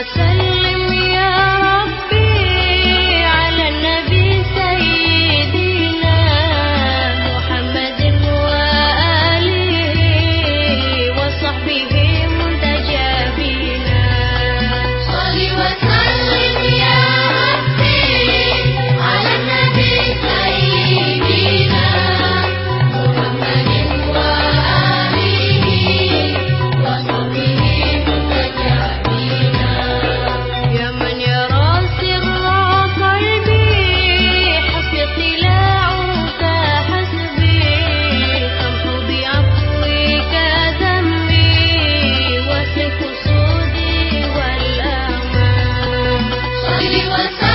وسلم was